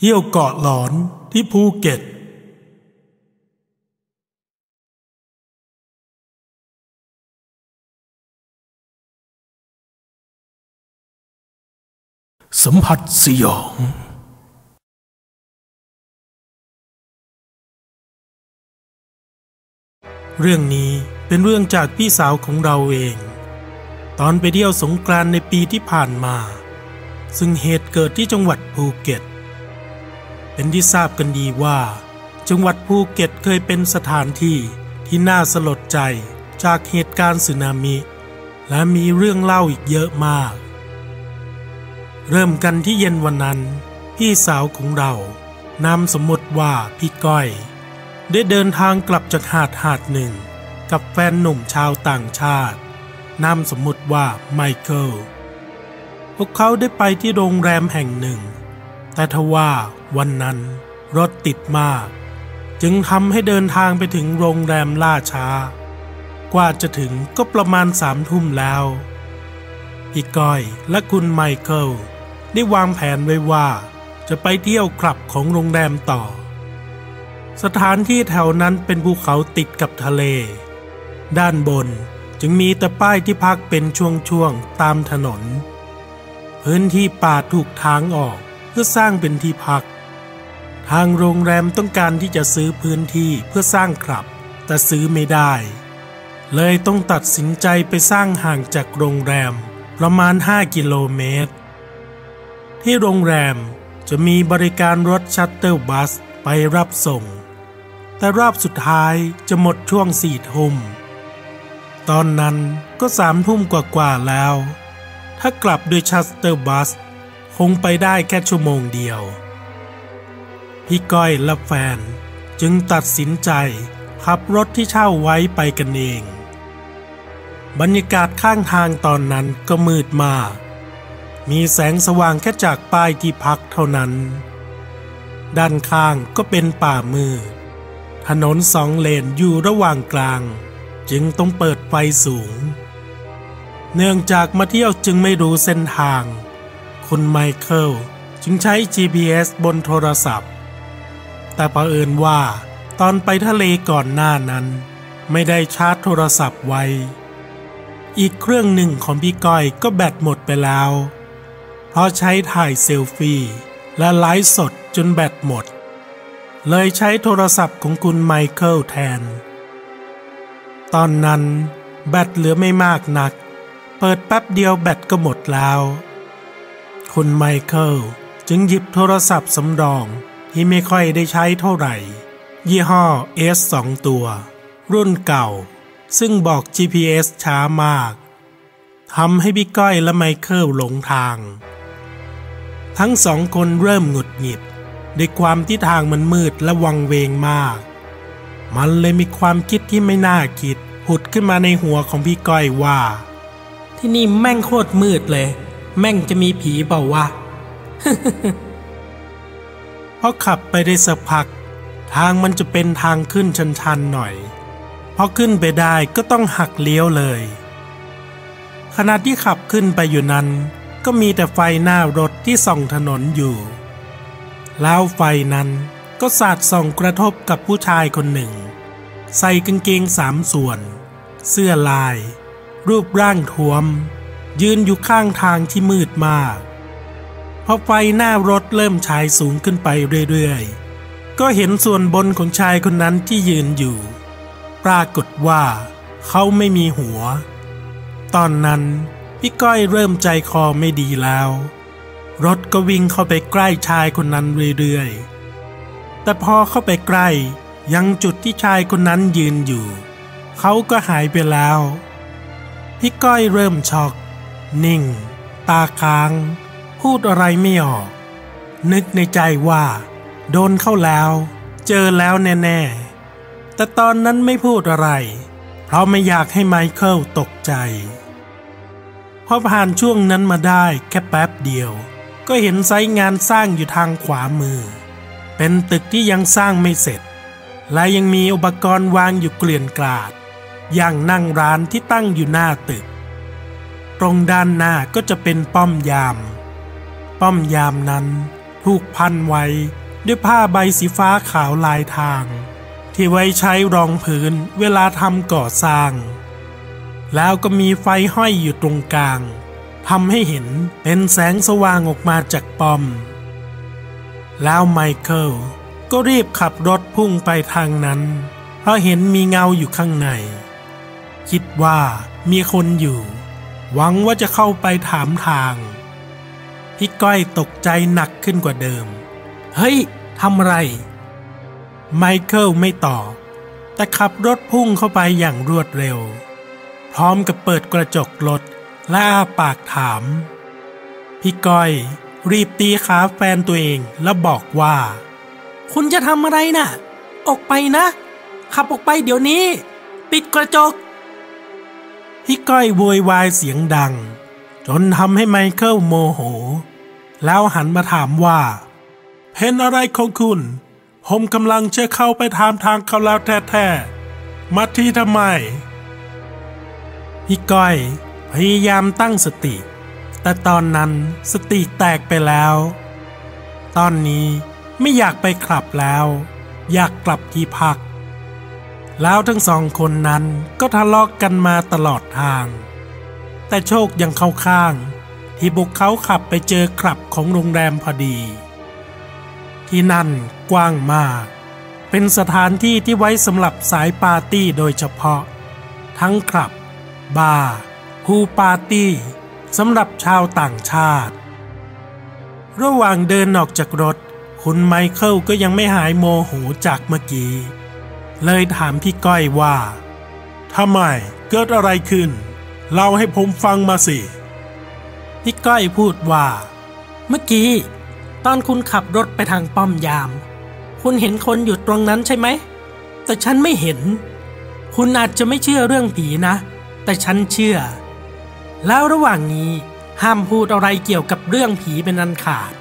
เที่ยวเกาะหลอนที่ภูเก็ตสัมผัสสยอง เรื่องนี้เป็นเรื่องจากพี่สาวของเราเอง ตอนไปเที่ยวสงกรานในปีที่ผ่านมา ซึ่งเหตุเกิดที่จังหวัดภูเก็ต เป็นที่ทราบกันดีว่า จังหวัดภูเก็ตเคยเป็นสถานที่ที่น่าสลดใจจากเหตุการณ์สึนามิ และมีเรื่องเล่าอีกเยอะมาก เริ่มกันที่เย็นวันนั้น พี่สาวของเรานามสมมติว่าพี่ก้อย ได้เดินทางกลับจากหาดหาดหนึ่ง กับแฟนหนุ่มชาวต่างชาตินามสมมติว่าไมเคิลพวกเขาได้ไปที่โรงแรมแห่งหนึ่ง แต่ทว่าวันนั้นรถติดมาก จึงทำให้เดินทางไปถึงโรงแรมล่าช้า กว่าจะถึงก็ประมาณสามทุ่มแล้วพี่ก้อยและคุณไมเคิลได้วางแผนไว้ว่า จะไปเที่ยวคลับของโรงแรมต่อ สถานที่แถวนั้นเป็นภูเขาติดกับทะเล ด้านบนจึงมีแต่ป้ายที่พักเป็นช่วงๆตามถนน พื้นที่ป่าถูกทางออก พื่อสร้างเป็นที่พัก ทางโรงแรมต้องการที่จะซื้อพื้นที่เพื่อสร้างคลับ แต่ซื้อไม่ได้ เลยต้องตัดสินใจไปสร้างห่างจากโรงแรมประมาณ 5 กิโลเมตร ที่โรงแรมจะมีบริการรถชัตเตอร์บัสไปรับส่ง แต่รอบสุดท้ายจะหมดช่วงสี่ทุ่มตอนนั้นก็สามทุ่มกว่าๆแล้ว ถ้ากลับด้วยชัตเตอร์บัส คงไปได้แค่ชั่วโมงเดียว พี่ก้อยและแฟนจึงตัดสินใจขับรถที่เช่าไว้ไปกันเอง บรรยากาศข้างทางตอนนั้นก็มืดมาก มีแสงสว่างแค่จากป้ายที่พักเท่านั้น ด้านข้างก็เป็นป่ามืด ถนนสองเลนอยู่ระหว่างกลาง จึงต้องเปิดไฟสูง เนื่องจากมาเที่ยวจึงไม่รู้เส้นทาง คุณไมเคิลจึงใช้ GPS บนโทรศัพท์ แต่เผอิญว่า ตอนไปทะเลก่อนหน้านั้น ไม่ได้ชาร์จโทรศัพท์ไว้ อีกเครื่องหนึ่งของพี่ก้อยก็แบตหมดไปแล้ว เพราะใช้ถ่ายเซลฟี่และไลฟ์สดจนแบตหมด เลยใช้โทรศัพท์ของคุณไมเคิลแทน ตอนนั้นแบตเหลือไม่มากนัก เปิดแป๊บเดียวแบตก็หมดแล้ว คุณไมเคิลจึงหยิบโทรศัพท์สำรองที่ไม่ค่อยได้ใช้เท่าไหร่ ยี่ห้อ S2 ตัว รุ่นเก่า ซึ่งบอก GPS ช้ามากทำให้พี่ก้อยและไมเคิลหลงทาง ทั้งสองคนเริ่มหงุดหงิดด้วยความที่ทางมันมืดและวังเวงมาก มันเลยมีความคิดที่ไม่น่าคิดผุดขึ้นมาในหัวของพี่ก้อยว่า ที่นี่แม่งโคตรมืดเลย แม่งจะมีผีเปล่าวะพอขับไปได้สักพัก ทางมันจะเป็นทางขึ้นชันๆหน่อย พอขึ้นไปได้ก็ต้องหักเลี้ยวเลย ขณะที่ขับขึ้นไปอยู่นั้น ก็มีแต่ไฟหน้ารถที่ส่องถนนอยู่ แล้วไฟนั้นก็สาดส่องกระทบกับผู้ชายคนหนึ่ง ใส่กางเกงสามส่วน เสื้อลาย รูปร่างท้วม ยืนอยู่ข้างทางที่มืดมากพอไฟหน้ารถเริ่มฉายสูงขึ้นไปเรื่อยๆ ก็เห็นส่วนบนของชายคนนั้นที่ยืนอยู่ ปรากฏว่า เขาไม่มีหัว ตอนนั้นพี่ก้อยเริ่มใจคอไม่ดีแล้ว รถก็วิ่งเข้าไปใกล้ชายคนนั้นเรื่อยๆ แต่พอเข้าไปใกล้ยังจุดที่ชายคนนั้นยืนอยู่ เขาก็หายไปแล้ว พี่ก้อยเริ่มช็อก นิ่ง ตาค้าง พูดอะไรไม่ออก นึกในใจว่า โดนเข้าแล้ว เจอแล้วแน่ ๆ แต่ตอนนั้นไม่พูดอะไร เพราะไม่อยากให้ไมเคิลตกใจพอผ่านช่วงนั้นมาได้แค่แป๊บเดียว ก็เห็นไซต์งานสร้างอยู่ทางขวามือ เป็นตึกที่ยังสร้างไม่เสร็จ และยังมีอุปกรณ์วางอยู่เกลื่อนกลาด อย่างนั่งร้านที่ตั้งอยู่หน้าตึก ตรงด้านหน้าก็จะเป็นป้อมยาม ป้อมยามนั้นถูกพันไว้ด้วยผ้าใบสีฟ้าขาวลายทาง ที่ไว้ใช้รองพื้นเวลาทำก่อสร้าง แล้วก็มีไฟห้อยอยู่ตรงกลางทำให้เห็นเป็นแสงสว่างออกมาจากป้อม แล้วไมเคิลก็รีบขับรถพุ่งไปทางนั้น เพราะเห็นมีเงาอยู่ข้างใน คิดว่ามีคนอยู่ หวังว่าจะเข้าไปถามทาง พี่ก้อยตกใจหนักขึ้นกว่าเดิม เฮ้ยทำไร ไมเคิลไม่ตอบแต่ขับรถพุ่งเข้าไปอย่างรวดเร็ว พร้อมกับเปิดกระจกรถและอาปากถาม พี่ก้อยรีบตีขาแฟนตัวเองแล้วบอกว่า คุณจะทำอะไรนะ่ะ ออกไปนะ ขับออกไปเดี๋ยวนี้ ปิดกระจก พี่ก้อยโวยวายเสียงดัง จนทำให้ไมเคิลโมโห แล้วหันมาถามว่าเป็นอะไรของคุณ ผมกำลังจะเข้าไปถามทางเขาแล้วแท้ๆมาตีทำไม พี่ก้อยพยายามตั้งสติ แต่ตอนนั้นสติแตกไปแล้ว ตอนนี้ไม่อยากไปขับแล้ว อยากกลับที่พัก แล้วทั้งสองคนนั้นก็ทะเลาะกกันมาตลอดทาง แต่โชคยังเข้าข้าง ที่บุกเขาขับไปเจอคลับของโรงแรมพอดี ที่นั่นกว้างมาก เป็นสถานที่ที่ไว้สำหรับสายปาร์ตี้โดยเฉพาะ ทั้งคลับ บาร์พูปาร์ตี้สำหรับชาวต่างชาติ ระหว่างเดินออกจากรถ คุณไมเคิลก็ยังไม่หายโมโหจากเมื่อกี้ เลยถามพี่ก้อยว่าทำไมเกิดอะไรขึ้น เล่าให้ผมฟังมาสิ พี่ก้อยพูดว่า เมื่อกี้ ตอนคุณขับรถไปทางป้อมยาม คุณเห็นคนอยู่ตรงนั้นใช่ไหม แต่ฉันไม่เห็น คุณอาจจะไม่เชื่อเรื่องผีนะ แต่ฉันเชื่อ แล้วระหว่างนี้ห้ามพูดอะไรเกี่ยวกับเรื่องผีเป็นอันขาด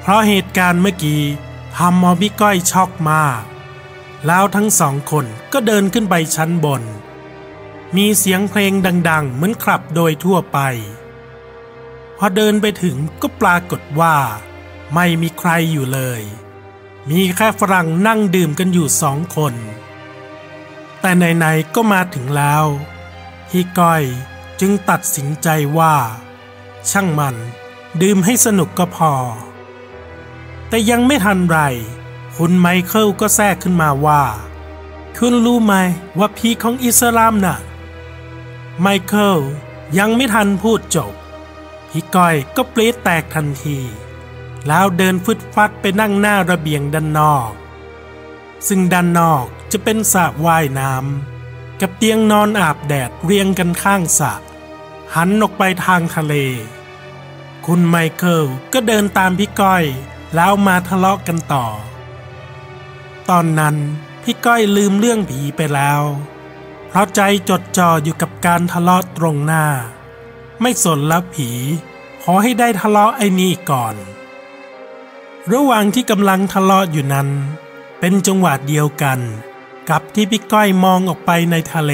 เพราะเหตุการณ์เมื่อกี้ทำมอพี่ก้อยช็อกมาก แล้วทั้งสองคนก็เดินขึ้นไปชั้นบน มีเสียงเพลงดัง ๆ เหมือนขับโดยทั่วไป พอเดินไปถึงก็ปรากฏว่า ไม่มีใครอยู่เลย มีแค่ฝรั่งนั่งดื่มกันอยู่สองคน แต่ไหนๆก็มาถึงแล้วพี่ก้อยจึงตัดสินใจว่า ช่างมันดื่มให้สนุกก็พอ แต่ยังไม่ทันไร คุณไมเคิลก็แทรกขึ้นมาว่า คุณรู้ไหมว่าพีของอิสลามน่ะ ไมเคิลยังไม่ทันพูดจบ พี่ก้อยก็ปรี๊ดแตกทันที แล้วเดินฟึดฟัดไปนั่งหน้าระเบียงด้านนอก ซึ่งด้านนอกจะเป็นสระว่ายน้ำกับเตียงนอนอาบแดดเรียงกันข้างสระหันออกไปทางทะเล คุณไมเคิลก็เดินตามพี่ก้อย แล้วมาทะเลาะกันต่อ ตอนนั้นพี่ก้อยลืมเรื่องผีไปแล้ว เพราะใจจดจ่ออยู่กับการทะเลาะตรงหน้า ไม่สนแล้วผี ขอให้ได้ทะเลาะไอ้นี่ก่อน ระหว่างที่กำลังทะเลาะอยู่นั้น เป็นจังหวะเดียวกัน กับที่พี่ก้อยมองออกไปในทะเล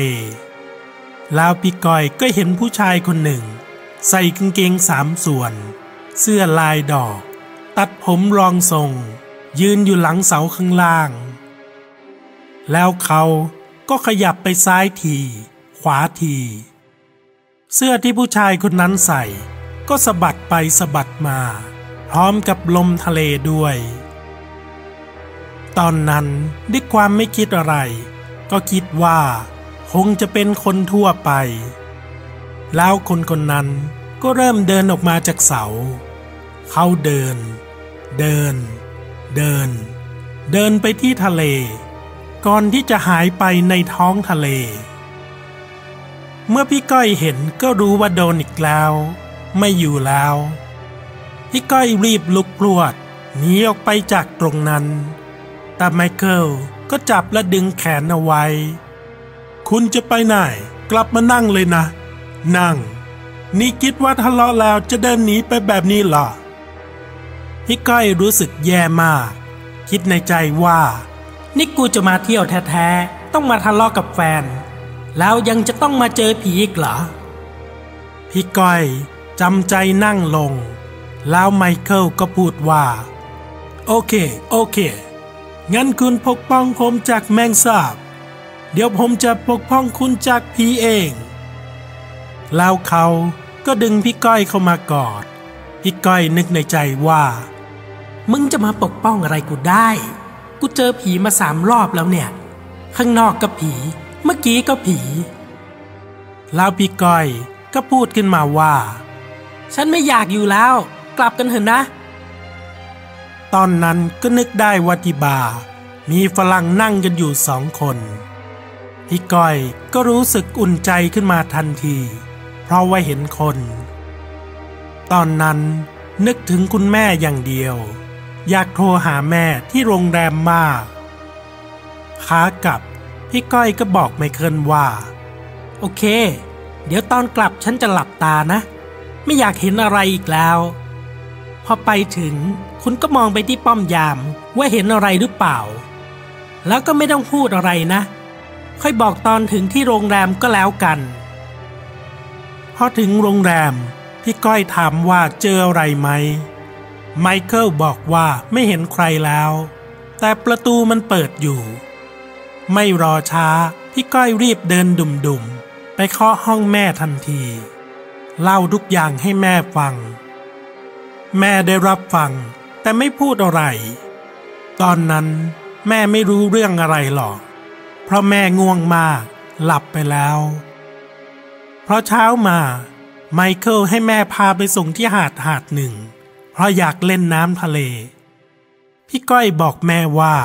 แล้วพี่ก้อยก็เห็นผู้ชายคนหนึ่ง ใส่กางเกงสามส่วน เสื้อลายดอก ตัดผมรองทรง ยืนอยู่หลังเสาข้างล่าง แล้วเขาก็ขยับไปซ้ายที ขวาที เสื้อที่ผู้ชายคนนั้นใส่ ก็สะบัดไปสะบัดมา พร้อมกับลมทะเลด้วย ตอนนั้นด้วยความไม่คิดอะไร ก็คิดว่าคงจะเป็นคนทั่วไป แล้วคนคนนั้นก็เริ่มเดินออกมาจากเสา เขาเดิน เดิน เดิน เดินไปที่ทะเล ก่อนที่จะหายไปในท้องทะเล เมื่อพี่ก้อยเห็นก็รู้ว่าโดนอีกแล้ว ไม่อยู่แล้ว พี่ก้อยรีบลุกพรวดหนีออกไปจากตรงนั้น แต่ไมเคิลก็จับและดึงแขนเอาไว้ คุณจะไปไหน กลับมานั่งเลยนะ นั่ง นี่คิดว่าทะเลาะแล้วจะเดินหนีไปแบบนี้หรอ พี่ก้อยรู้สึกแย่มาก คิดในใจว่า นี่กูจะมาเที่ยวแท้ๆ ต้องมาทะเลาะกับแฟน แล้วยังจะต้องมาเจอผีอีกเหรอ พี่ก้อยจำใจนั่งลง แล้วไมเคิลก็พูดว่า โอเค โอเค งั้นคุณปกป้องผมจากแมงสาบ เดี๋ยวผมจะปกป้องคุณจากผีเอง แล้วเขาก็ดึงพี่ก้อยเข้ามากอด พี่ก้อยนึกในใจว่า มึงจะมาปกป้องอะไรกูได้ กูเจอผีมาสามรอบแล้วเนี่ย ข้างนอกก็ผี เมื่อกี้ก็ผีแล้วพี่ก้อยก็พูดขึ้นมาว่า ฉันไม่อยากอยู่แล้ว กลับกันเถอะนะ ตอนนั้นก็นึกได้ว่าที่บาร์มีฝรั่งนั่งกันอยู่สองคนพี่ก้อยก็รู้สึกอุ่นใจขึ้นมาทันที เพราะว่าเห็นคน ตอนนั้นนึกถึงคุณแม่อย่างเดียว อยากโทรหาแม่ที่โรงแรมมากขากลับ พี่ก้อยก็บอกไมเคิลว่า โอเค เดี๋ยวตอนกลับฉันจะหลับตานะ ไม่อยากเห็นอะไรอีกแล้ว พอไปถึงคุณก็มองไปที่ป้อมยาม ว่าเห็นอะไรหรือเปล่า แล้วก็ไม่ต้องพูดอะไรนะ ค่อยบอกตอนถึงที่โรงแรมก็แล้วกัน พอถึงโรงแรม พี่ก้อยถามว่าเจออะไรไหม ไมเคิลบอกว่าไม่เห็นใครแล้ว แต่ประตูมันเปิดอยู่ ไม่รอช้า พี่ก้อยรีบเดินดุ่มๆ ไปเคาะห้องแม่ทันที เล่าทุกอย่างให้แม่ฟัง แม่ได้รับฟัง แต่ไม่พูดอะไร ตอนนั้นแม่ไม่รู้เรื่องอะไรหรอก เพราะแม่ง่วงมากหลับไปแล้ว เพราะเช้ามา ไมเคิลให้แม่พาไปส่งที่หาดหาดหนึ่ง เพราะอยากเล่นน้ำทะเล พี่ก้อยบอกแม่ว่า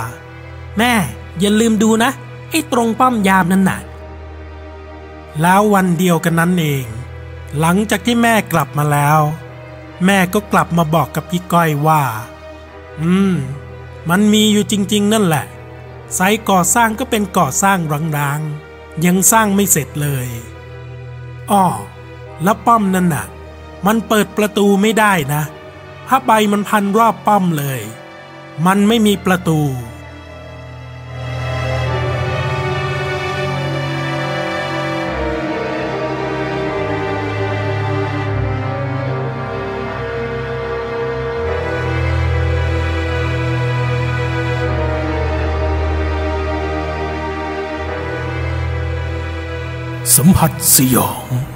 แม่อย่าลืมดูนะไอ้ตรงป้อมยามนั่นน่ะ แล้ววันเดียวกันนั้นเอง หลังจากที่แม่กลับมาแล้ว แม่ก็กลับมาบอกกับพี่ก้อยว่า อืม มันมีอยู่จริง ๆ นั่นแหละไซต์ก่อสร้างก็เป็นก่อสร้างร้างๆ ยังสร้างไม่เสร็จเลยอ้อแล้วป้อมนั่นน่ะ มันเปิดประตูไม่ได้นะ ผ้าใบมันพันรอบป้อมเลย มันไม่มีประตู สัมผัสสยอง